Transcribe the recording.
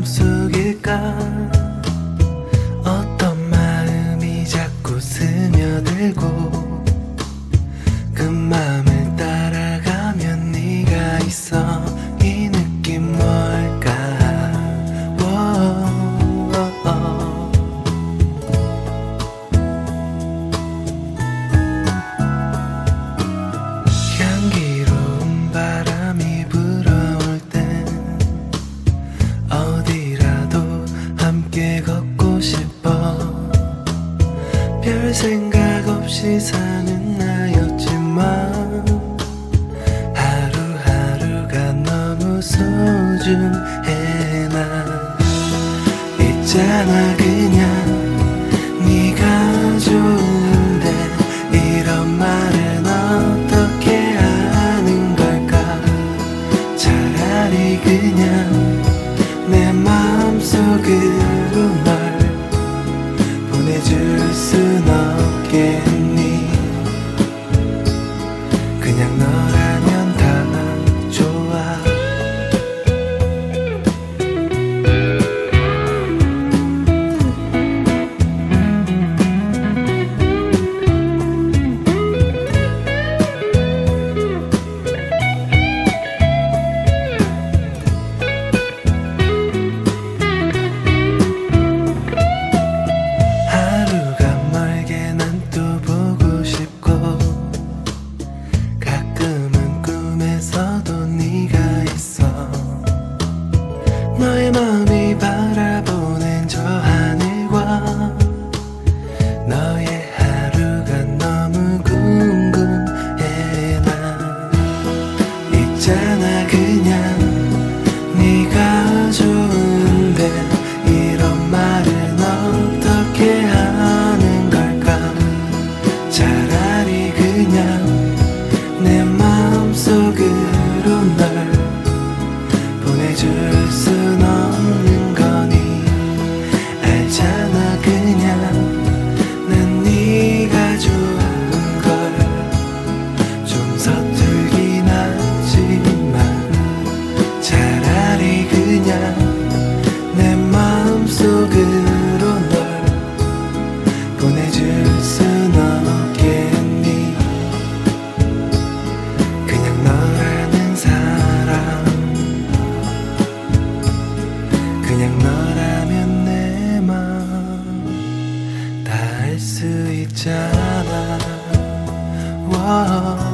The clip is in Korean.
I'm so 생각 없이 사는 나였지만 하루하루가 너무 소중해 나 있잖아 그 그냥 너를 my mom. 있잖아 wow.